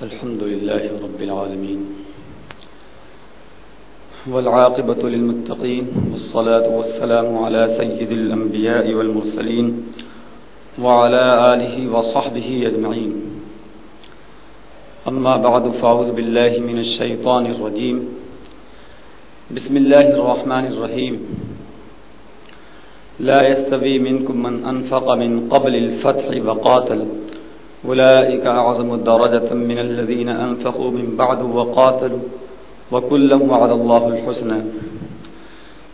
الحمد لله رب العالمين والعاقبة للمتقين والصلاة والسلام على سيد الأنبياء والمرسلين وعلى آله وصحبه أجمعين. أما بعد، فأعوذ بالله من الشيطان الرجيم. بسم الله الرحمن الرحيم. لا يستوي منكم من أنفق من قبل الفتح وقاتل. أولئك أعظم درجة من الذين أنفقوا من بعد وقاتلوا وكلا وعد الله الحسنى.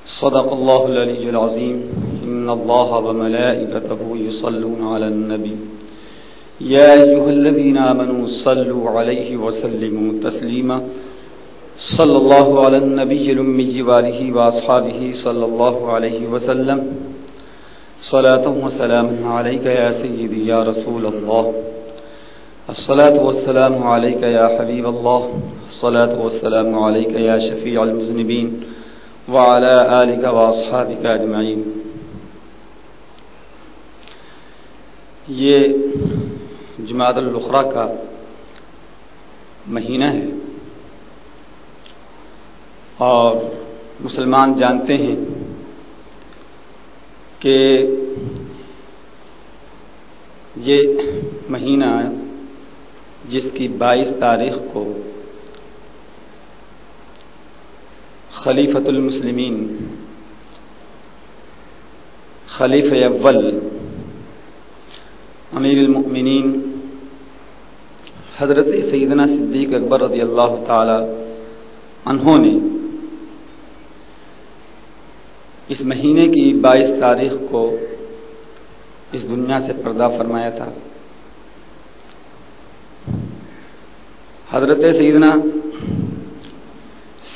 صدق الله العلي العظيم. إن الله وملائكته يصلون على النبي. يا أيها الذين آمنوا صلوا عليه وسلموا تسليما. صلى الله على النبي الأمي وآله وأصحابه صلى الله عليه وسلم. صلاة وسلام عليك يا سيدي يا رسول الله. الصلاة والسلام عليك يا حبيب الله. الصلاة والسلام عليك يا شفيع المذنبين وعلى آلك وأصحابك أجمعين. یہ جماعت الخرا کا مہینہ ہے اور مسلمان جانتے ہیں کہ یہ مہینہ جس کی بائیس تاریخ کو خلیفۃ المسلمین خلیف اول، امیر المؤمنین، حضرت سیدنا صدیق اکبر رضی اللہ تعالی انہوں نے اس مہینے کی بائیس تاریخ کو اس دنیا سے پردہ فرمایا تھا۔ حضرت سیدنا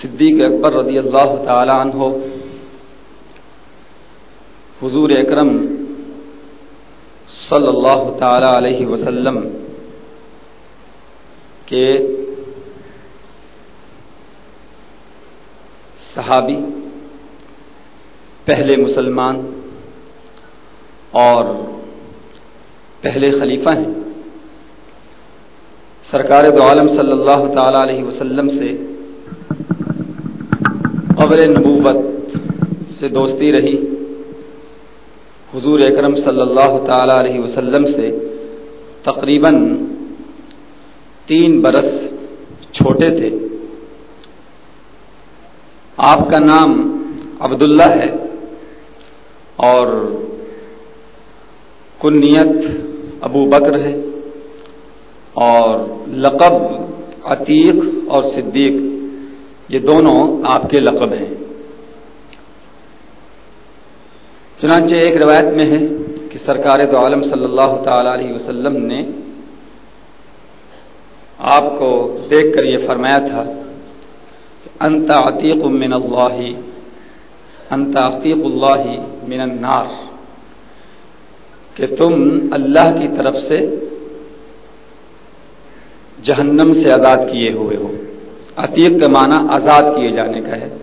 صدیق اکبر رضی اللہ تعالی عنہ، حضور اکرم صلی اللہ تعالی علیہ وسلم کے صحابی، پہلے مسلمان اور پہلے خلیفہ ہیں۔ سرکار دو عالم صلی اللہ تعالی علیہ وسلم سے قبر نبوت سے دوستی رہی۔ حضور اکرم صلی اللہ تعالی علیہ وسلم سے تقریباً تین برس چھوٹے تھے۔ آپ کا نام عبداللہ ہے اور کنیت ابو بکر ہے۔ اور لقب، عتیق اور صدیق، یہ دونوں آپ کے لقب ہیں۔ چنانچہ ایک روایت میں ہے کہ سرکار دو عالم صلی اللہ تعالی علیہ وسلم نے آپ کو دیکھ کر یہ فرمایا تھا انت عتیق من اللہ، انت عتیق اللہ من النار، کہ تم اللہ کی طرف سے جہنم سے آزاد کیے ہوئے ہو۔ عتیق کا معنی آزاد کیے جانے کا ہے۔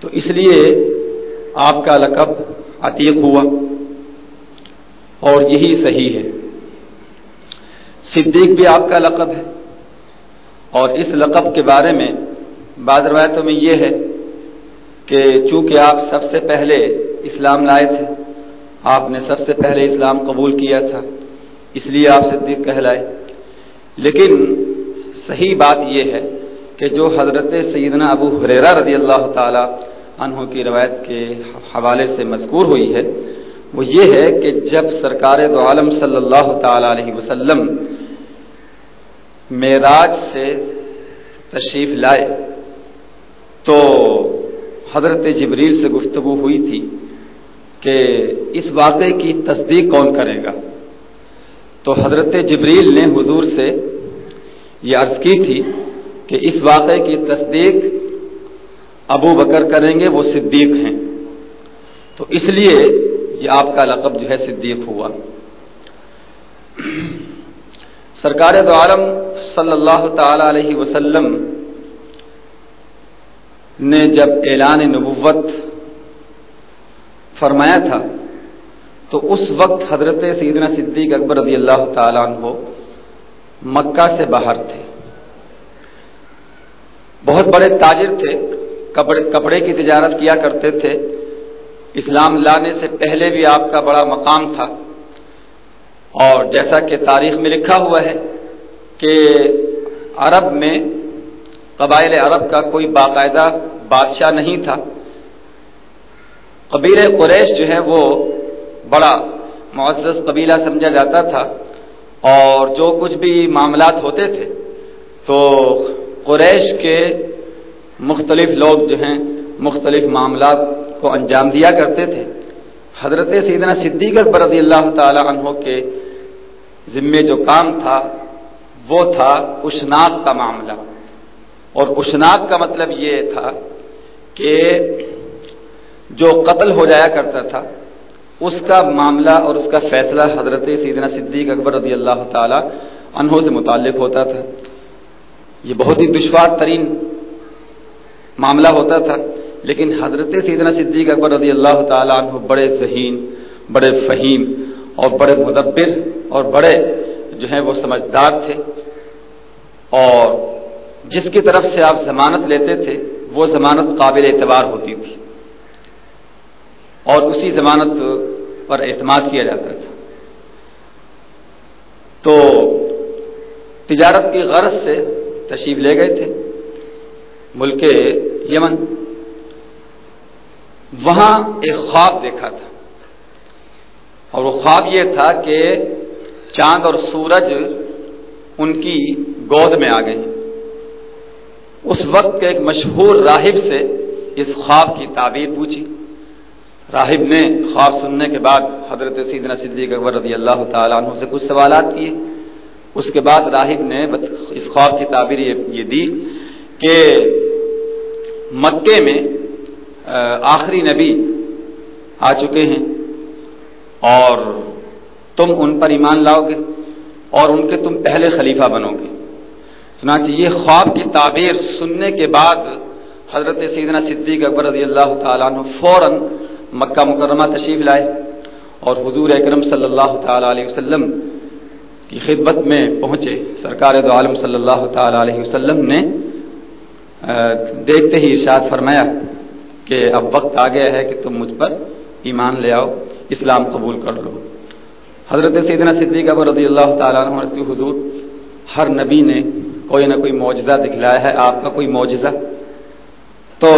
تو اس لیے آپ کا لقب عتیق ہوا۔ اور یہی صحیح ہے۔ صدیق بھی آپ کا لقب ہے۔ اور اس لقب کے بارے میں بعض روایتوں میں یہ ہے کہ چونکہ آپ سب سے پہلے اسلام لائے تھے، آپ نے سب سے پہلے اسلام قبول کیا تھا۔ اس لیے آپ صدیق کہلائے۔ لیکن صحیح بات یہ ہے کہ جو حضرت سیدنا ابو حریرا رضی اللہ تعالی عنہ کی روایت کے حوالے سے مذکور ہوئی ہے، وہ یہ ہے کہ جب سرکار دو عالم صلی اللہ تعالی علیہ وسلم معراج سے تشریف لائے تو حضرت جبریل سے گفتگو ہوئی تھی کہ اس واقعے کی تصدیق کون کرے گا۔ تو حضرت جبریل نے حضور سے یہ عرض کی تھی کہ اس واقعے کی تصدیق ابو بکر کریں گے، وہ صدیق ہیں۔ تو اس لیے یہ آپ کا لقب جو ہے صدیق ہوا۔ سرکار دو عالم صلی اللہ تعالی علیہ وسلم نے جب اعلان نبوت فرمایا تھا تو اس وقت حضرت سیدنا صدیق اکبر رضی اللہ تعالیٰ عنہ مکہ سے باہر تھے۔ بہت بڑے تاجر تھے، کپڑے کپڑے کی تجارت کیا کرتے تھے۔ اسلام لانے سے پہلے بھی آپ کا بڑا مقام تھا۔ اور جیسا کہ تاریخ میں لکھا ہوا ہے کہ عرب میں، قبائل عرب کا کوئی باقاعدہ بادشاہ نہیں تھا۔ قبیل قریش جو ہے وہ بڑا معزز قبیلہ سمجھا جاتا تھا اور جو کچھ بھی معاملات ہوتے تھے تو قریش کے مختلف لوگ جو ہیں، مختلف معاملات کو انجام دیا کرتے تھے۔ حضرت سیدنا صدیق اکبر رضی اللہ تعالی عنہ کے ذمے جو کام تھا، وہ تھا اشناک کا معاملہ۔ اور اشناک کا مطلب یہ تھا کہ جو قتل ہو جایا کرتا تھا اس کا معاملہ اور اس کا فیصلہ حضرت سیدنا صدیق اکبر رضی اللہ تعالی انہوں سے متعلق ہوتا تھا۔ یہ بہت ہی دشوار ترین معاملہ ہوتا تھا، لیکن حضرت سیدنا صدیق اکبر رضی اللہ تعالیٰ عنہ بڑے ذہین، بڑے فہیم اور بڑے مدبر اور بڑے جو ہیں وہ سمجھدار تھے۔ اور جس کی طرف سے آپ ضمانت لیتے تھے، وہ ضمانت قابل اعتبار ہوتی تھی۔ اور اسی ضمانت پر اعتماد کیا جاتا تھا۔ تو تجارت کی غرض سے تشریف لے گئے تھے ملک یمن۔ وہاں ایک خواب دیکھا تھا۔ اور وہ خواب یہ تھا کہ چاند اور سورج ان کی گود میں آ گئے۔ اس وقت کے ایک مشہور راہب سے اس خواب کی تعبیر پوچھی۔ راہب نے خواب سننے کے بعد حضرت سیدنا صدیق اکبر رضی اللہ تعالیٰ عنہ سے کچھ سوالات کیے۔ اس کے بعد راہب نے اس خواب کی تعبیر یہ دی کہ مکے میں آخری نبی آ چکے ہیں اور تم ان پر ایمان لاؤ گے اور ان کے تم پہلے خلیفہ بنو گے۔ چنانچہ یہ خواب کی تعبیر سننے کے بعد حضرت سیدنا صدیق اکبر رضی اللہ تعالیٰ عنہ فوراً مکہ مکرمہ تشریف لائے اور حضور اکرم صلی اللہ تعالیٰ علیہ وسلم کی خدمت میں پہنچے۔ سرکار دو عالم صلی اللہ تعالیٰ علیہ وسلم نے دیکھتے ہی ارشاد فرمایا کہ اب وقت آ گیا ہے کہ تم مجھ پر ایمان لے آؤ، اسلام قبول کر لو۔ حضرت سیدنا صدیقہ رضی اللہ تعالیٰ عنہ حضور، ہر نبی نے کوئی نہ کوئی معجزہ دکھلایا ہے، آپ کا کوئی معجزہ۔ تو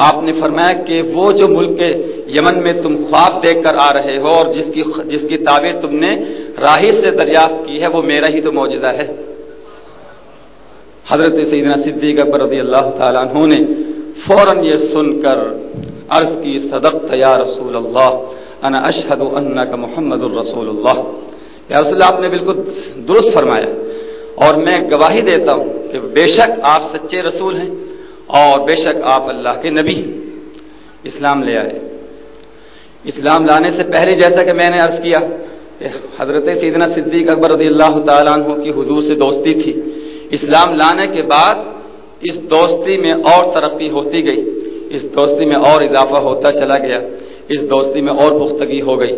آپ نے فرمایا کہ وہ جو ملک یمن میں تم خواب دیکھ کر آ رہے ہو اور جس کی جس کی تعبیر تم نے راہر سے دریافت کی ہے، وہ میرا ہی تو معجزہ ہے۔ حضرت سیدنا صدیق اکبر رضی اللہ تعالیٰ عنہ نے فوراً یہ سن کر عرض کی صدق یا رسول اللہ، انا اشہد انک محمد الرسول اللہ۔ یا رسول اللہ، آپ نے بالکل درست فرمایا۔ اور میں گواہی دیتا ہوں کہ بے شک آپ سچے رسول ہیں۔ اور بے شک آپ اللہ کے نبی اسلام لے آئے۔ اسلام لانے سے پہلے جیسا کہ میں نے عرض کیا کہ حضرت سیدنا صدیق اکبر رضی اللہ تعالیٰ عنہ کی حضور سے دوستی تھی۔ اسلام لانے کے بعد اس دوستی میں اور ترقی ہوتی گئی۔ اس دوستی میں اور اضافہ ہوتا چلا گیا۔ اس دوستی میں اور پختگی ہو گئی۔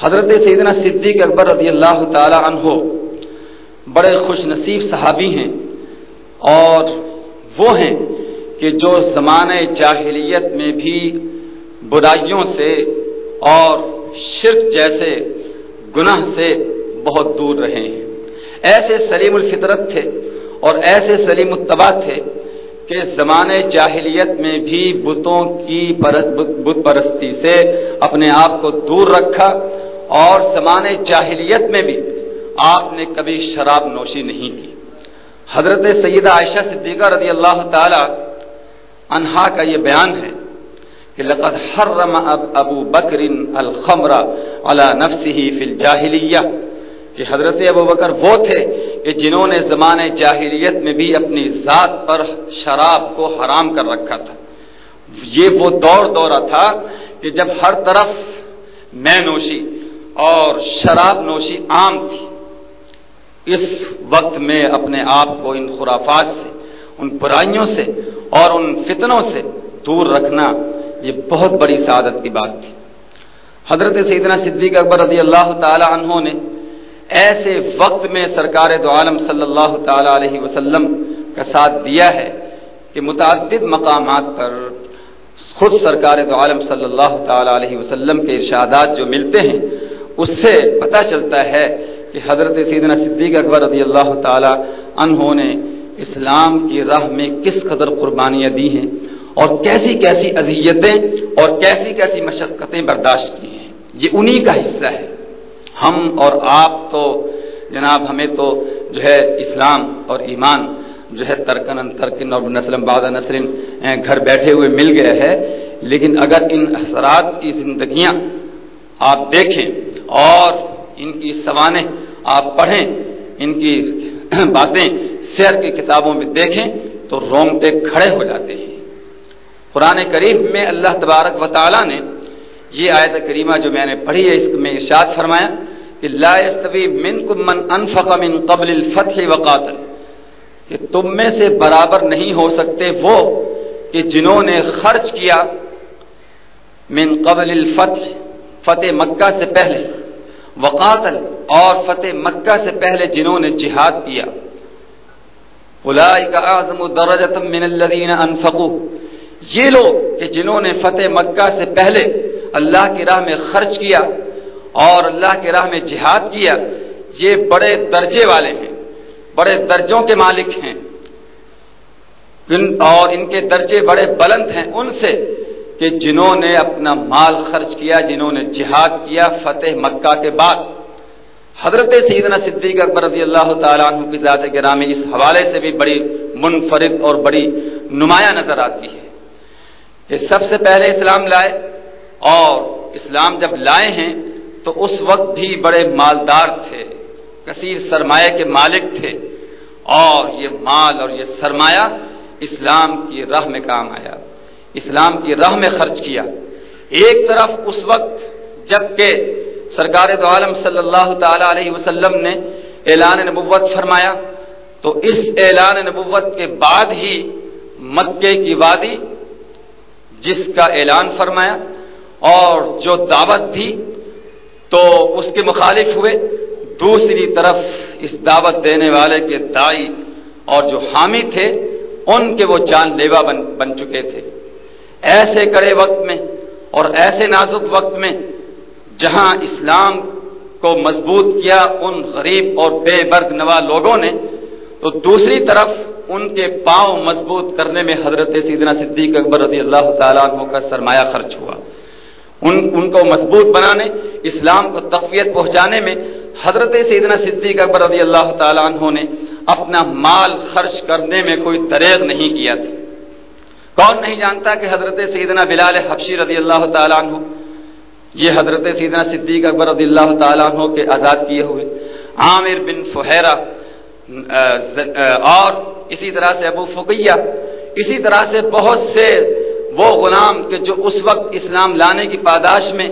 حضرت سیدنا صدیق اکبر رضی اللہ تعالی عنہ بڑے خوش نصیب صحابی ہیں اور وہ ہیں کہ جو زمانۂ جاہلیت میں بھی برائیوں سے اور شرک جیسے گناہ سے بہت دور رہے ہیں۔ ایسے سلیم الفطرت تھے اور ایسے سلیم التبا تھے کہ زمانے جاہلیت میں بھی بتوں کی بت پرستی سے اپنے آپ کو دور رکھا اور زمانے جاہلیت میں بھی آپ نے کبھی شراب نوشی نہیں کی۔ حضرت سیدہ عائشہ صدیقہ رضی اللہ تعالی انہا کا یہ بیان ہے کہ لقد حرم ابو بکر الخمر على نفسه فی الجاہلیہ۔ کہ حضرت ابو بکر وہ تھے کہ جنہوں نے زمانے جاہلیت میں بھی اپنی ذات پر شراب کو حرام کر رکھا تھا۔ یہ وہ دور دورہ تھا کہ جب ہر طرف میں نوشی اور شراب نوشی عام تھی۔ اس وقت میں اپنے آپ کو ان خرافات سے، ان برائیوں سے اور ان فتنوں سے دور رکھنا یہ بہت بڑی سعادت کی بات تھی۔ حضرت سیدنا صدیق اکبر رضی اللہ تعالی عنہ نے ایسے وقت میں سرکار دو عالم صلی اللہ تعالی علیہ وسلم کا ساتھ دیا ہے کہ متعدد مقامات پر خود سرکار دو عالم صلی اللہ تعالی علیہ وسلم کے ارشادات جو ملتے ہیں، اس سے پتہ چلتا ہے کہ حضرت سیدنا صدیق اکبر رضی اللہ تعالی عنہ نے اسلام کی راہ میں کس قدر قربانیاں دی ہیں اور کیسی کیسی اذیتیں اور کیسی کیسی مشقتیں برداشت کی ہیں۔ یہ انہی کا حصہ ہے۔ ہم اور آپ تو، جناب، ہمیں تو جو ہے اسلام اور ایمان جو ہے ترکن ترکن اور نسلم بعد نسل گھر بیٹھے ہوئے مل گئے ہے۔ لیکن اگر ان اثرات کی زندگیاں آپ دیکھیں اور ان کی سوانح آپ پڑھیں، ان کی باتیں سیر کی کتابوں میں دیکھیں تو رونگتے کھڑے ہو جاتے ہیں۔ قرآن کریم میں اللہ تبارک و تعالی نے یہ آیت کریمہ جو میں نے پڑھی ہے، اس میں ارشاد فرمایا کہ لا يستوي منكم من انفق من قبل الفتح وقاتل کہ تم میں سے برابر نہیں ہو سکتے وہ کہ جنہوں نے خرچ کیا من قبل الفتح، فتح مکہ سے پہلے۔ وقاتل اور فتح مکہ سے پہلے جنہوں نے جہاد کیا. اولئک اعظم درجه من الذين انفقوا یہ لوگ کہ جنہوں نے فتح مکہ سے پہلے اللہ کی راہ میں خرچ کیا اور اللہ کی راہ میں جہاد کیا، یہ بڑے درجے والے ہیں، بڑے درجوں کے مالک ہیں۔ اور ان کے درجے بڑے بلند ہیں، ان سے کہ جنہوں نے اپنا مال خرچ کیا، جنہوں نے جہاد کیا فتح مکہ کے بعد۔ حضرت سیدنا صدیق اکبر رضی اللہ تعالیٰ عنہ کی ذات گرامی اس حوالے سے بھی بڑی منفرد اور بڑی نمایاں نظر آتی ہے کہ سب سے پہلے اسلام لائے اور اسلام جب لائے ہیں تو اس وقت بھی بڑے مالدار تھے، کثیر سرمایہ کے مالک تھے اور یہ مال اور یہ سرمایہ اسلام کی راہ میں کام آیا۔ اسلام کی راہ میں خرچ کیا۔ ایک طرف اس وقت جبکہ سرکار دو عالم صلی اللہ تعالی علیہ وسلم نے اعلان نبوت فرمایا، تو اس اعلان نبوت کے بعد ہی مکے کی وادی، جس کا اعلان فرمایا اور جو دعوت دی تو اس کے مخالف ہوئے۔ دوسری طرف اس دعوت دینے والے کے دائی اور جو حامی تھے، ان کے وہ جان لیوا بن بن چکے تھے۔ ایسے کڑے وقت میں اور ایسے نازک وقت میں جہاں اسلام کو مضبوط کیا ان غریب اور بے برگ نوا لوگوں نے، تو دوسری طرف ان کے پاؤں مضبوط کرنے میں حضرت سیدنا صدیق اکبر رضی اللہ تعالیٰ عنہ کا سرمایہ خرچ ہوا۔ ان ان کو مضبوط بنانے، اسلام کو تقویت پہنچانے میں حضرت سیدنا صدیق اکبر رضی اللہ تعالیٰ عنہ نے اپنا مال خرچ کرنے میں کوئی دریغ نہیں کیا تھا۔ کون نہیں جانتا کہ حضرت سیدنا بلال حبشی رضی اللہ تعالیٰ عنہ، یہ حضرت سیدنا صدیق اکبر رضی اللہ تعالیٰ عنہ کے آزاد کیے ہوئے، عامر بن فہیرہ، اور اسی طرح سے ابو فقیہ، اسی طرح سے بہت سے وہ غلام کہ جو اس وقت اسلام لانے کی پاداش میں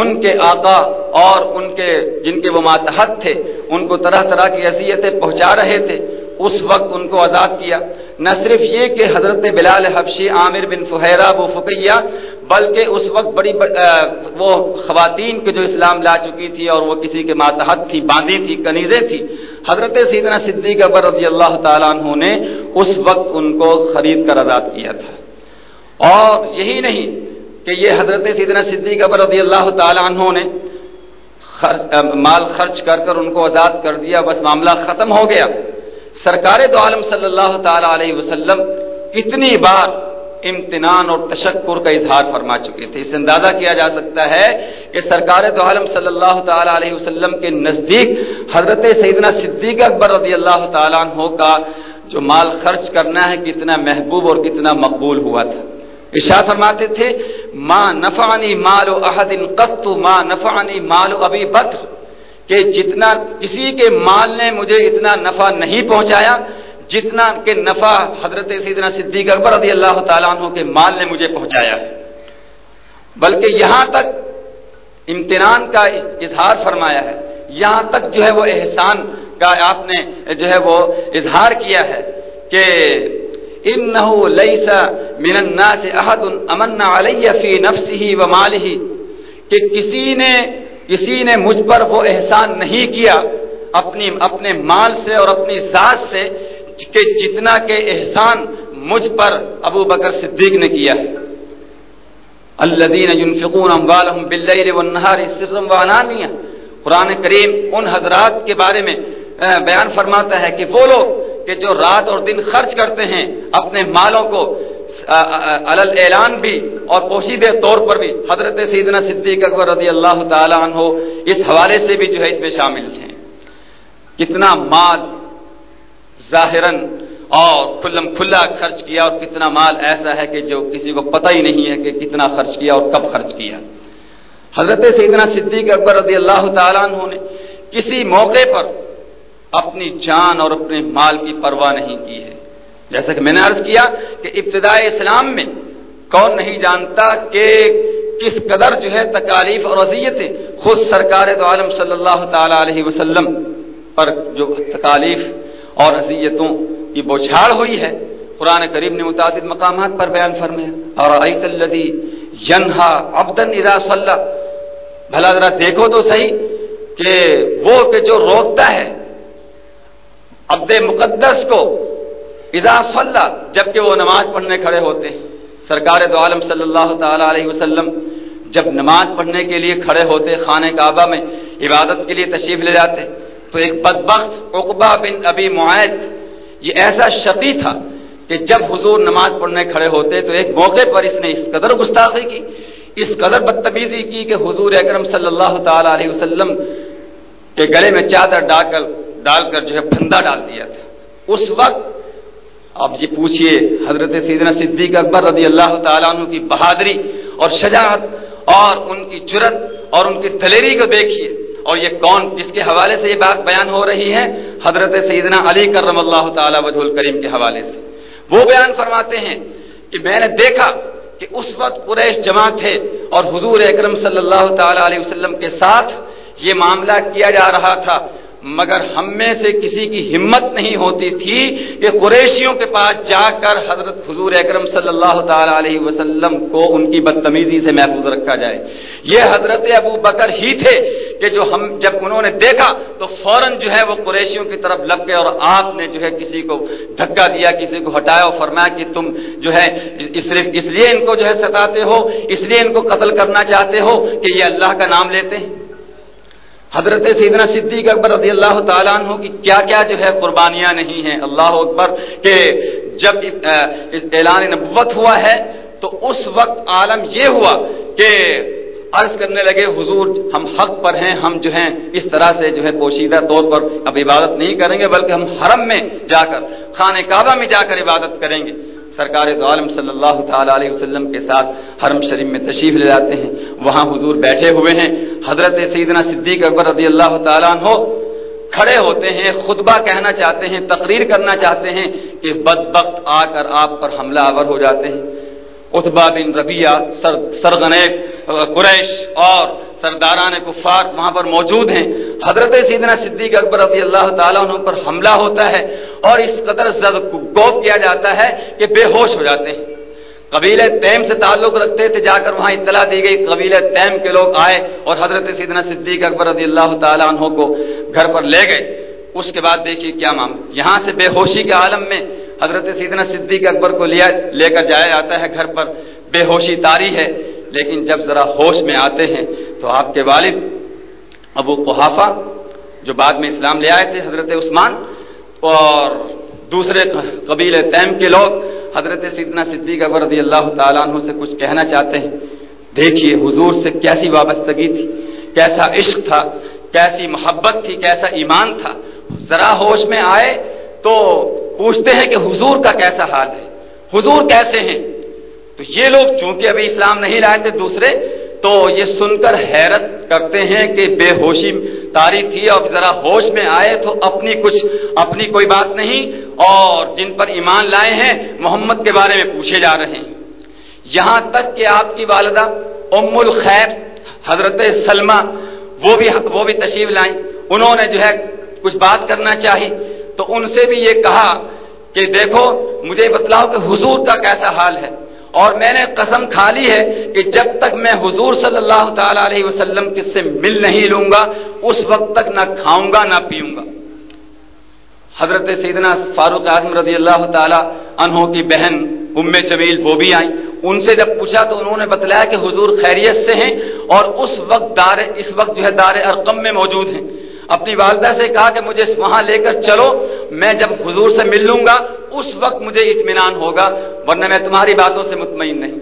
ان کے آقا اور ان کے جن کے وہ ماتحت تھے، ان کو طرح طرح کی اذیتیں پہنچا رہے تھے، اس وقت ان کو آزاد کیا۔ نہ صرف یہ کہ حضرت بلال حبشی عامر بن فہیرہ وہ فقیہ، بلکہ اس وقت بڑی وہ خواتین کے جو اسلام لا چکی تھی اور وہ کسی کے ماتحت تھی، باندھی تھی، کنیزیں تھی۔ حضرت سیدنا صدیق اکبر رضی اللہ تعالیٰ عنہ نے اس وقت ان کو خرید کر آزاد کیا تھا۔ اور یہی نہیں کہ یہ حضرت سیدنا صدیق اکبر رضی اللہ تعالیٰ عنہ نے مال خرچ کر کر ان کو آزاد کر دیا، بس معاملہ ختم ہو گیا۔ سرکار دو عالم صلی اللہ تعالی علیہ وسلم کتنی بار امتنان اور تشکر کا اظہار فرما چکے تھے۔ اس اندازہ کیا جا سکتا ہے کہ سرکار دو عالم صلی اللہ تعالی علیہ وسلم کے نزدیک حضرت سیدنا صدیق اکبر رضی اللہ تعالیٰ عنہ کا جو مال خرچ کرنا ہے کتنا محبوب اور کتنا مقبول ہوا تھا۔ ارشاد فرماتے تھے ماں نفانی مال احد قط ماں نفانی مال و ابھی بکر کہ جتنا کسی کے مال نے مجھے اتنا نفع نہیں پہنچایا، جتنا کہ نفع حضرت سیدنا صدیق اکبر رضی اللہ تعالیٰ عنہ کے مال نے مجھے پہنچایا۔ ہے بلکہ یہاں تک امتنان کا اظہار فرمایا ہے۔ یہاں تک جو ہے وہ احسان کا آپ نے جو ہے وہ اظہار کیا ہے کہ انه ليس من الناس احد امن علي في نفسه وماله کہ کسی نے کسی نے مجھ پر وہ احسان نہیں کیا اپنی اپنے مال سے اور اپنی ذات سے کہ جتنا کہ احسان مجھ پر ابو بکر صدیق نے کیا ہے۔ الدین ينفقون اموالهم باللیل والنهار سرا وعلانیہ قرآن کریم ان حضرات کے بارے میں بیان فرماتا ہے کہ وہ لوگ کہ جو رات اور دن خرچ کرتے ہیں اپنے مالوں کو اعلان بھی اور پوشیدہ طور پر بھی حضرت سیدنا صدیق اکبر رضی اللہ تعالیٰ عنہ اس حوالے سے بھی جو ہے اس میں شامل ہیں۔ کتنا مال ظاہراً اور کھلم کھلا خرچ کیا اور کتنا مال ایسا ہے کہ جو کسی کو پتہ ہی نہیں ہے کہ کتنا خرچ کیا اور کب خرچ کیا۔ حضرت سیدنا صدیق اکبر رضی اللہ تعالیٰ عنہ نے کسی موقع پر اپنی جان اور اپنے مال کی پرواہ نہیں کی ہے۔ جیسا کہ میں نے عرض کیا کہ ابتدائی اسلام میں کون نہیں جانتا کہ کس قدر جو ہے تکالیف اور اذیتیں خود سرکار دو عالم صلی اللہ تعالی علیہ وسلم پر جو تکالیف اور اذیتوں کی بوچھاڑ ہوئی ہے۔ قرآن کریم نے متعدد مقامات پر بیان فرمایا اور عیت الدی ینہا ابدن اذا صلی بھلا ذرا دیکھو تو صحیح کہ وہ کہ جو روکتا ہے، عبد مقدس کو اذا صلی جبکہ وہ نماز پڑھنے کھڑے ہوتے ہیں۔ سرکار دو عالم صلی اللہ تعالی علیہ وسلم جب نماز پڑھنے کے لیے کھڑے ہوتے خانہ کعبہ میں عبادت کے لیے تشریف لے جاتے، تو ایک بدبخت عقبہ بن ابی معاہد یہ ایسا شقی تھا کہ جب حضور نماز پڑھنے کھڑے ہوتے تو ایک موقع پر اس نے اس قدر گستاخی کی، اس قدر بدتمیزی کی کہ حضور اکرم صلی اللہ تعالی علیہ وسلم کے گلے میں چادر ڈال کر ڈال کر جو ہے پھندا ڈال دیا تھا۔ اس وقت اب یہ پوچھئے حضرت سیدنا صدیق اکبر رضی اللہ تعالیٰ عنہ کی بہادری اور شجاعت اور ان کی جرت اور ان کی دلیری کو دیکھیے اور یہ کون جس کے حوالے سے یہ بات بیان ہو رہی ہے؟ حضرت سیدنا علی کرم اللہ تعالیٰ وجہ الکریم کے حوالے سے۔ وہ بیان فرماتے ہیں کہ میں نے دیکھا کہ اس وقت قریش جمع تھے اور حضور اکرم صلی اللہ تعالی علیہ وسلم کے ساتھ یہ معاملہ کیا جا رہا تھا۔ مگر ہم میں سے کسی کی ہمت نہیں ہوتی تھی کہ قریشیوں کے پاس جا کر حضرت حضور اکرم صلی اللہ تعالی علیہ وسلم کو ان کی بدتمیزی سے محفوظ رکھا جائے۔ یہ حضرت ابو بکر ہی تھے کہ جو ہم جب انہوں نے دیکھا تو فوراً جو ہے وہ قریشیوں کی طرف لگ گئے اور آپ نے جو ہے کسی کو دھکا دیا، کسی کو ہٹایا اور فرمایا کہ تم جو ہے صرف اس لیے ان کو جو ہے ستاتے ہو، اس لیے ان کو قتل کرنا چاہتے ہو کہ یہ اللہ کا نام لیتے ہیں۔ حضرت سیدنا صدیق اکبر رضی اللہ تعالیٰ عنہ کی کیا کیا جو ہے قربانیاں نہیں ہیں، اللہ اکبر، کہ جب اعلان نبوت ہوا ہے تو اس وقت عالم یہ ہوا کہ عرض کرنے لگے، حضور ہم حق پر ہیں، ہم جو ہیں اس طرح سے جو ہے پوشیدہ طور پر اب عبادت نہیں کریں گے، بلکہ ہم حرم میں جا کر، خانہ کعبہ میں جا کر عبادت کریں گے۔ سرکار دو عالم صلی اللہ تعالی علیہ وسلم کے ساتھ حرم شریف میں تشریف لے جاتے ہیں۔ وہاں حضور بیٹھے ہوئے ہیں۔ حضرت سیدنا صدیق اکبر رضی اللہ تعالیٰ عنہ کھڑے ہوتے ہیں، خطبہ کہنا چاہتے ہیں، تقریر کرنا چاہتے ہیں کہ بدبخت آ کر آپ پر حملہ آور ہو جاتے ہیں۔ اتبا بن ربیہ سر سرغنیب، قریش اور سرداران کفار وہاں پر موجود ہیں۔ حضرت سیدنا صدیق اکبر رضی اللہ تعالیٰ عنہ پر حملہ ہوتا ہے اور اس قدر زد گوپ کیا جاتا ہے کہ بے ہوش ہو جاتے ہیں۔ قبیل تیم سے تعلق رکھتے تھے، جا کر وہاں اطلاع دی گئی۔ قبیل تیم کے لوگ آئے اور حضرت سیدنا صدیق اکبر رضی اللہ تعالیٰ عنہ کو گھر پر لے گئے۔ اس کے بعد دیکھیے کیا معاملہ۔ یہاں سے بے ہوشی کے عالم میں حضرت سیدنا صدیق اکبر کو لیا لے کر جایا جاتا ہے۔ گھر پر بے ہوشی تاری ہے۔ لیکن جب ذرا ہوش میں آتے ہیں تو آپ کے والد ابو قحافہ جو بعد میں اسلام لے آئے تھے حضرت عثمان اور دوسرے قبیل تیم کے لوگ، حضرت سیدنا صدیق اکبر رضی اللہ تعالیٰ عنہ سے کچھ کہنا چاہتے ہیں۔ دیکھیے حضور سے کیسی وابستگی تھی، کیسا عشق تھا، کیسی محبت تھی، کیسا ایمان تھا۔ ذرا ہوش میں آئے تو پوچھتے ہیں کہ حضور کا کیسا حال ہے، حضور کیسے ہیں؟ تو یہ لوگ چونکہ ابھی اسلام نہیں لائے تھے دوسرے، تو یہ سن کر حیرت کرتے ہیں کہ بے ہوشی تاری تھی اور ذرا ہوش میں آئے تو اپنی کچھ، اپنی کوئی بات نہیں اور جن پر ایمان لائے ہیں محمد کے بارے میں پوچھے جا رہے ہیں۔ یہاں تک کہ آپ کی والدہ ام الخیر، حضرت سلمہ، وہ بھی وہ بھی تشریف لائیں۔ انہوں نے جو ہے کچھ بات کرنا چاہی۔ تو ان سے بھی یہ کہا کہ دیکھو، مجھے بتلاؤ کہ حضور کا کیسا حال ہے۔ اور میں نے قسم کھا لی ہے کہ جب تک میں حضور صلی اللہ تعالی علیہ وسلم کس سے مل نہیں لوں گا، اس وقت تک نہ کھاؤں گا، نہ پیوں گا۔ حضرت سیدنا فاروق اعظم رضی اللہ تعالی انہوں کی بہن ام جمیل وہ بھی آئیں۔ ان سے جب پوچھا تو انہوں نے بتلایا کہ حضور خیریت سے ہیں اور اس وقت دار، اس وقت جو ہے دار ارقم میں موجود ہیں۔ اپنی والدہ سے کہا کہ مجھے وہاں لے کر چلو، میں جب حضور سے مل لوں گا، اس وقت مجھے اطمینان ہوگا، ورنہ میں تمہاری باتوں سے مطمئن نہیں۔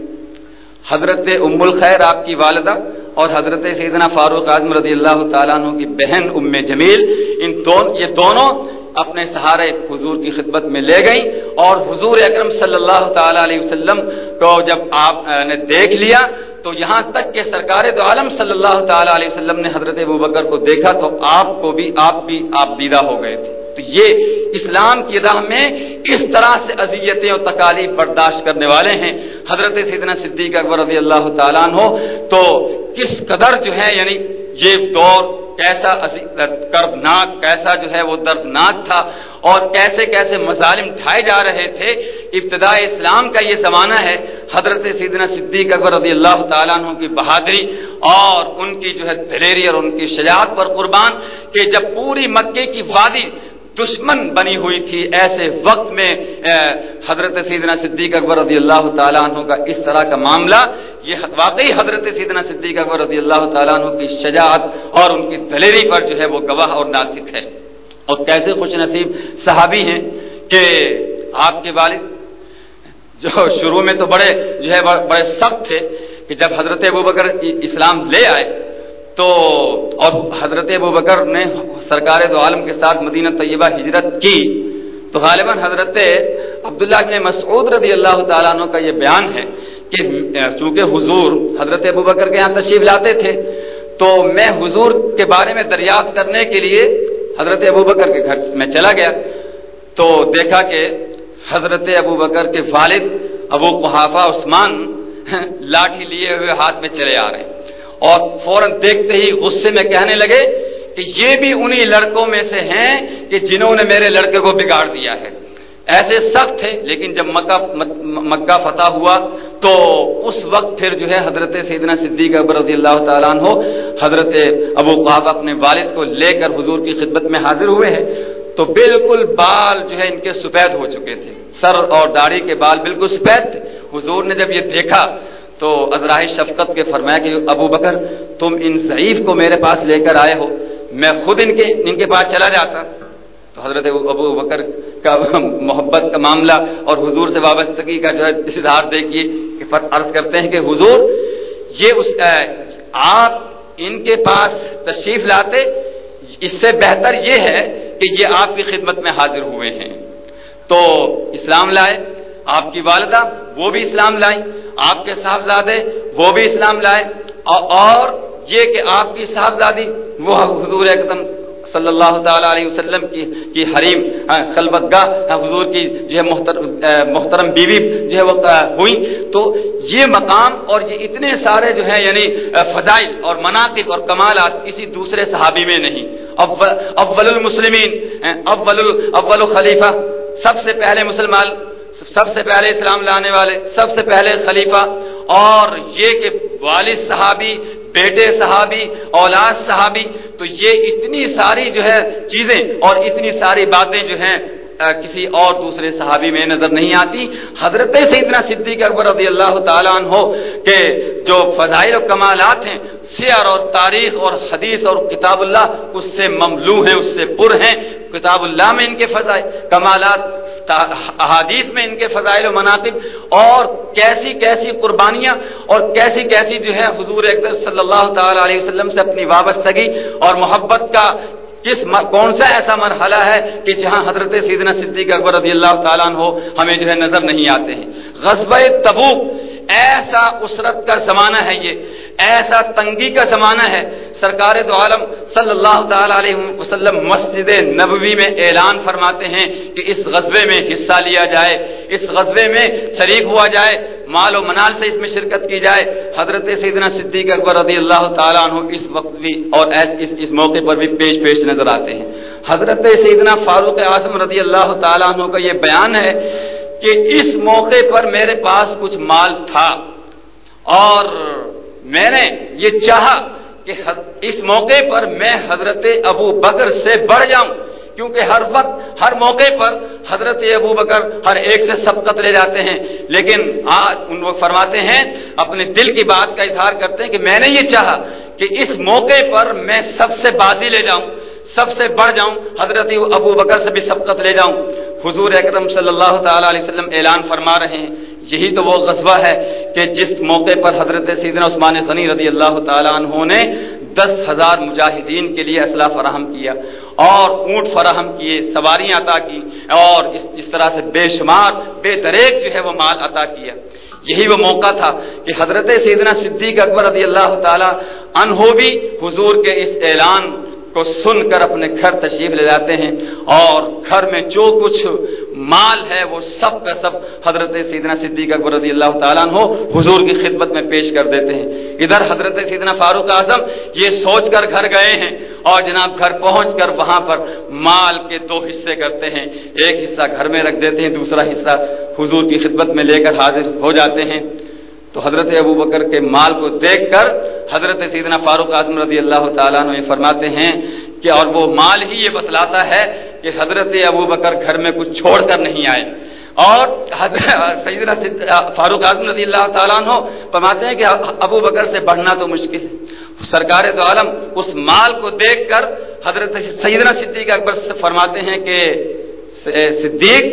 حضرت ام الخیر آپ کی والدہ اور حضرت سیدنا فاروق اعظم رضی اللہ تعالیٰ عنہ کی بہن ام جمیل، ان دون، یہ دونوں اپنے سہارے حضور کی خدمت میں لے گئیں اور حضور اکرم صلی اللہ تعالی علیہ وسلم کو جب آپ نے دیکھ لیا تو یہاں تک کہ سرکار دو عالم صلی اللہ تعالی علیہ وسلم نے حضرت ابو بکر کو دیکھا تو آپ کو بھی آپ بھی آپ دیدہ ہو گئے تھے۔ تو یہ اسلام کی راہ میں اس طرح سے اذیتیں اور تکالیف برداشت کرنے والے ہیں۔ حضرت سیدنا صدیق اکبر رضی اللہ تعالیٰ عنہ تو کس قدر جو ہے یعنی یہ دور کیسا کربناک کیسا جو ہے وہ دردناک تھا اور کیسے کیسے مظالم ڈھائے جا رہے تھے۔ ابتدا اسلام کا یہ زمانہ ہے، حضرت سیدنا صدیق اکبر رضی اللہ تعالیٰ عنہ کی بہادری اور ان کی جو ہے دلیری اور ان کی شجاعت پر قربان کہ جب پوری مکے کی وادی دشمن بنی ہوئی تھی۔ ایسے وقت میں حضرت سیدنا صدیق اکبر رضی اللہ تعالیٰ عنہ کا اس طرح کا معاملہ، یہ واقعی حضرت سیدنا صدیق اکبر رضی اللہ تعالیٰ عنہ کی شجاعت اور ان کی دلیری پر جو ہے وہ گواہ اور ناطق ہے۔ اور کیسے خوش نصیب صحابی ہیں کہ آپ کے والد جو شروع میں تو بڑے، جو ہے، بڑے سخت تھے کہ جب حضرت ابو بکر اسلام لے آئے تو اور حضرت ابو بکر نے سرکار دو عالم کے ساتھ مدینہ طیبہ ہجرت کی۔ تو غالباً حضرت عبداللہ بن مسعود رضی اللہ تعالیٰ عنہ کا یہ بیان ہے کہ چونکہ حضور حضرت ابو بکر کے یہاں تشریف لاتے تھے، تو میں حضور کے بارے میں دریافت کرنے کے لیے حضرت ابو بکر کے گھر میں چلا گیا۔ تو دیکھا کہ حضرت ابو بکر کے والد ابو قحافہ عثمان لاٹھی لیے ہوئے ہاتھ میں چلے آ رہے۔ ہیں اور فوراً دیکھتے ہی غصے میں کہنے لگے کہ یہ بھی انہی لڑکوں میں سے ہیں کہ جنہوں نے میرے لڑکے کو بگاڑ دیا ہے۔ ایسے سخت تھے، لیکن جب مکہ مکہ فتح ہوا تو اس وقت پھر جو ہے حضرت سیدنا صدیق اکبر رضی اللہ تعالیٰ عنہ، حضرت ابو قحاب اپنے والد کو لے کر حضور کی خدمت میں حاضر ہوئے ہیں۔ تو بالکل بال جو ہے ان کے سفید ہو چکے تھے۔ سر اور داڑھی کے بال بالکل سفید تھے۔ حضور نے جب یہ دیکھا تو ازراہ شفقت کے فرمایا کہ ابو بکر، تم ان ضعیف کو میرے پاس لے کر آئے ہو۔ میں خود ان کے ان کے پاس چلا جاتا۔ تو حضرت ابو بکر کا محبت کا معاملہ اور حضور سے وابستگی کا جو ہے اظہار دیکھیے کہ عرض کرتے ہیں کہ حضور، یہ اس آپ ان کے پاس تشریف لاتے۔ اس سے بہتر یہ ہے کہ یہ آپ کی خدمت میں حاضر ہوئے ہیں۔ تو اسلام لائے، آپ کی والدہ، وہ بھی اسلام لائیں۔ آپ کے صاحبزادے وہ بھی اسلام لائے اور یہ کہ آپ کی صاحبزادی وہ حضور اکدم صلی اللہ تعالی علیہ وسلم کی کی حریم خلبت گاہ حضور کی جو ہے محترم محترم بیوی جو ہے وہ ہوئی۔ تو یہ مقام اور یہ اتنے سارے جو ہیں یعنی فضائل اور مناقب اور کمالات کسی دوسرے صحابی میں نہیں۔ اول المسلمین اول اول خلیفہ، سب سے پہلے مسلمان سب سے پہلے اسلام لانے والے، سب سے پہلے خلیفہ، اور یہ کہ والد صحابی، بیٹے صحابی، اولاد صحابی، تو یہ اتنی ساری جو ہے چیزیں اور اتنی ساری باتیں جو ہیں کسی اور دوسرے صحابی میں نظر نہیں آتی۔ حضرت سیدنا صدیق اکبر رضی اللہ تعالیٰ عنہ کے جو فضائل و کمالات ہیں سیر اور تاریخ اور حدیث اور کتاب اللہ، اس سے مملو ہیں، اس سے پر ہیں۔ کتاب اللہ میں ان کے فضائل، کمالات احادیث میں ان کے فضائل و مناقب اور کیسی کیسی قربانیاں اور کیسی کیسی جو ہے حضور اکبر صلی اللہ تعالی علیہ وسلم سے اپنی وابستگی اور محبت کا کس کون سا ایسا مرحلہ ہے کہ جہاں حضرت سیدنا صدیق اکبر رضی اللہ تعالیٰ عنہ ہمیں جو ہے نظر نہیں آتے ہیں؟ غزب تبوک، ایسا اسرت کا زمانہ ہے یہ، ایسا تنگی کا زمانہ ہے سرکار دو عالم صلی اللہ تعالی علیہ وسلم مسجد نبوی میں اعلان فرماتے ہیں کہ اس غزبے میں حصہ لیا جائے اس غزبے میں شریک ہوا جائے مال و منال سے اس میں شرکت کی جائے۔ حضرت سیدنا صدیق اکبر رضی اللہ تعالیٰ عنہ اس وقت بھی اور اس, اس موقع پر بھی پیش پیش نظر آتے ہیں۔ حضرت سیدنا فاروق اعظم رضی اللہ تعالیٰ عنہ کا یہ بیان ہے کہ اس موقع پر میرے پاس کچھ مال تھا اور میں نے یہ چاہا کہ اس موقع پر میں حضرت ابو بکر سے بڑھ جاؤں، کیونکہ ہر وقت ہر موقع پر حضرت ابو بکر ہر ایک سے سبقت لے جاتے ہیں۔ لیکن آج ان لوگ فرماتے ہیں، اپنے دل کی بات کا اظہار کرتے ہیں کہ میں نے یہ چاہا کہ اس موقع پر میں سب سے بازی لے جاؤں، سب سے بڑھ جاؤں، حضرت ابو بکر سے بھی سبقت لے جاؤں۔ حضور اکرم صلی اللہ تعالی علیہ وسلم اعلان فرما رہے ہیں، یہی تو وہ غزوہ ہے کہ جس موقع پر حضرت سیدنا عثمان غنی رضی اللہ تعالیٰ عنہ نے دس ہزار مجاہدین کے لیے اسلحہ فراہم کیا اور اونٹ فراہم کیے، سواریاں عطا کی اور اس اس طرح سے بے شمار، بے دریک جو ہے وہ مال عطا کیا۔ یہی وہ موقع تھا کہ حضرت سیدنا صدیق اکبر رضی اللہ تعالی عنہ بھی حضور کے اس اعلان کو سن کر اپنے گھر تشریف لے جاتے ہیں اور گھر میں جو کچھ مال ہے وہ سب کا سب حضرت سیدنا صدیق اکبر رضی اللہ تعالیٰ ہو حضور کی خدمت میں پیش کر دیتے ہیں۔ ادھر حضرت سیدنا فاروق اعظم یہ سوچ کر گھر گئے ہیں اور جناب گھر پہنچ کر وہاں پر مال کے دو حصے کرتے ہیں۔ ایک حصہ گھر میں رکھ دیتے ہیں، دوسرا حصہ حضور کی خدمت میں لے کر حاضر ہو جاتے ہیں۔ تو حضرت ابو بکر کے مال کو دیکھ کر حضرت سیدنا فاروق اعظم رضی اللہ تعالیٰ عنہ فرماتے ہیں کہ اور وہ مال ہی یہ بتلاتا ہے کہ حضرت ابو بکر گھر میں کچھ چھوڑ کر نہیں آئے۔ اور سیدنا فاروق اعظم رضی اللہ تعالیٰ عنہ فرماتے ہیں کہ ابو بکر سے بڑھنا تو مشکل ہے۔ سرکار تو عالم اس مال کو دیکھ کر حضرت سیدنا صدیق اکبر سے فرماتے ہیں کہ صدیق،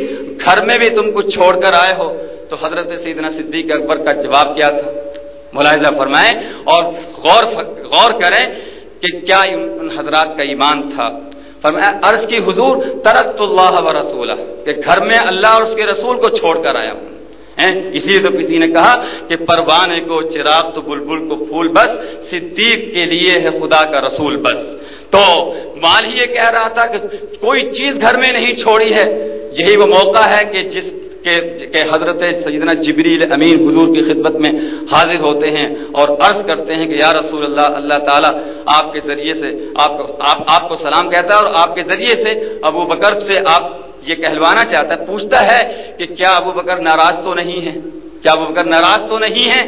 گھر میں بھی تم کچھ چھوڑ کر آئے ہو۔ تو حضرت سیدنا صدیق اکبر کا جواب کیا تھا؟ ملاحظہ فرمائیں اور غور غور کریں کہ کیا ان حضرات کا ایمان تھا۔ فرمایا عرض کی حضور ترت اللہ و رسول کہ گھر میں اللہ اور اس کے رسول کو چھوڑ کر آیا ہوں۔ اس لیے تو کسی نے کہا کہ پروانے کو، چراغ تو بلبل کو پھول، بس صدیق کے لیے ہے خدا کا رسول، بس۔ تو مال ہی یہ کہہ رہا تھا کہ کوئی چیز گھر میں نہیں چھوڑی ہے، یہی وہ موقع ہے کہ جس کہ حضرت سیدنا جبریل امین حضور کی خدمت میں حاضر ہوتے ہیں اور عرض کرتے ہیں کہ یا رسول اللہ اللہ تعالیٰ آپ کے ذریعے سے آپ کو آپ, آپ کو سلام کہتا ہے اور آپ کے ذریعے سے ابو بکر سے آپ یہ کہلوانا چاہتا ہے پوچھتا ہے کہ کیا ابو بکر ناراض تو نہیں ہے کیا ابو بکر ناراض تو نہیں ہے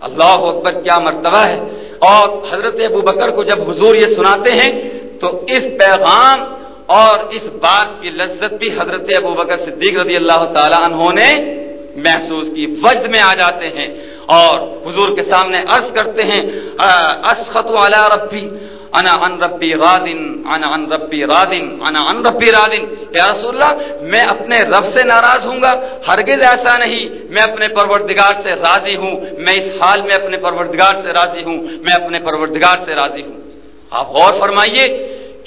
اللہ اکبر کیا مرتبہ ہے؟ اور حضرت ابو بکر کو جب حضور یہ سناتے ہیں تو اس پیغام اور اس بات کی لذت بھی حضرت ابو بکر صدیق رضی اللہ تعالی عنہ نے محسوس کی۔ وجد میں آ جاتے ہیں اور حضور کے سامنے عرض کرتے ہیں اسخط علی ربی، انا ان ربی رادن انا ان ربی رادن انا ان ربی رادن یا رسول اللہ، میں اپنے رب سے ناراض ہوں گا، ہرگز ایسا نہیں، میں اپنے پروردگار سے راضی ہوں، میں اس حال میں اپنے پروردگار سے راضی ہوں، میں اپنے پروردگار سے راضی ہوں۔ آپ غور فرمائیے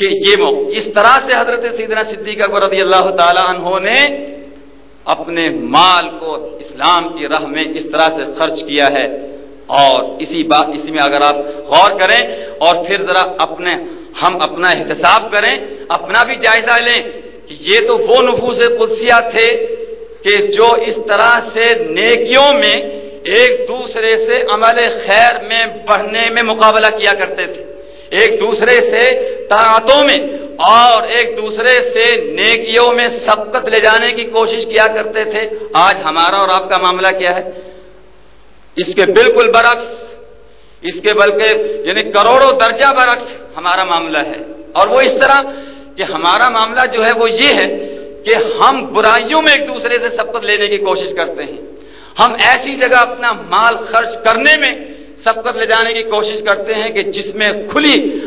کہ یہ اس طرح سے حضرت سیدنا صدیق اکبر رضی اللہ تعالی عنہ نے اپنے مال کو اسلام کی راہ میں اس طرح سے خرچ کیا ہے اور اسی بات اسی میں اگر آپ غور کریں اور پھر ذرا اپنے ہم اپنا احتساب کریں اپنا بھی جائزہ لیں کہ یہ تو وہ نفوس قدسیہ تھے کہ جو اس طرح سے نیکیوں میں ایک دوسرے سے عمل خیر میں بڑھنے میں مقابلہ کیا کرتے تھے۔ ایک دوسرے سے طاعتوں میں اور ایک دوسرے سے نیکیوں میں سبقت لے جانے کی کوشش کیا کرتے تھے۔ آج ہمارا اور آپ کا معاملہ کیا ہے؟ اس کے بالکل برعکس، اس کے بلکہ یعنی کروڑوں درجہ برعکس ہمارا معاملہ ہے۔ اور وہ اس طرح کہ ہمارا معاملہ جو ہے وہ یہ ہے کہ ہم برائیوں میں ایک دوسرے سے سبقت لینے کی کوشش کرتے ہیں۔ ہم ایسی جگہ اپنا مال خرچ کرنے میں سبقت لے جانے کی کوشش کرتے ہیں کہ جس میں کھلی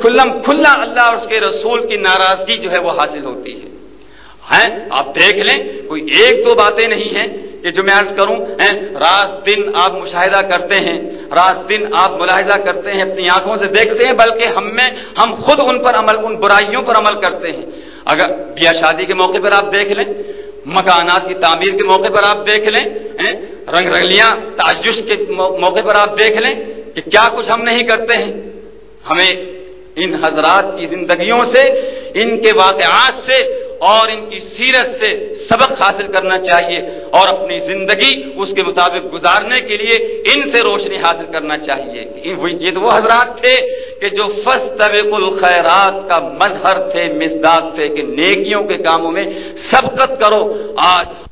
کھلم کھلا اللہ اور اس کے رسول کی ناراضگی جو ہے وہ حاصل ہوتی ہے۔ ہیں؟ آپ دیکھ لیں، کوئی ایک دو باتیں نہیں ہیں کہ جو میں عرض کروں رات دن آپ مشاہدہ کرتے ہیں، رات دن آپ ملاحظہ کرتے ہیں، اپنی آنکھوں سے دیکھتے ہیں، بلکہ ہم میں، ہم خود ان پر عمل، ان برائیوں پر عمل کرتے ہیں۔ اگر بیاہ شادی کے موقع پر آپ دیکھ لیں مکانات کی تعمیر کے موقع پر آپ دیکھ لیں رنگ رنگلیاں، تعجش کے موقع پر آپ دیکھ لیں کہ کیا کچھ ہم نہیں کرتے ہیں۔ ہمیں ان حضرات کی زندگیوں سے، ان کے واقعات سے اور ان کی سیرت سے سبق حاصل کرنا چاہیے اور اپنی زندگی اس کے مطابق گزارنے کے لیے ان سے روشنی حاصل کرنا چاہیے۔ یہ تو وہ حضرات تھے کہ جو فس طبق الخیرات کا مظہر تھے مزداد تھے کہ نیکیوں کے کاموں میں سبقت کرو۔ آج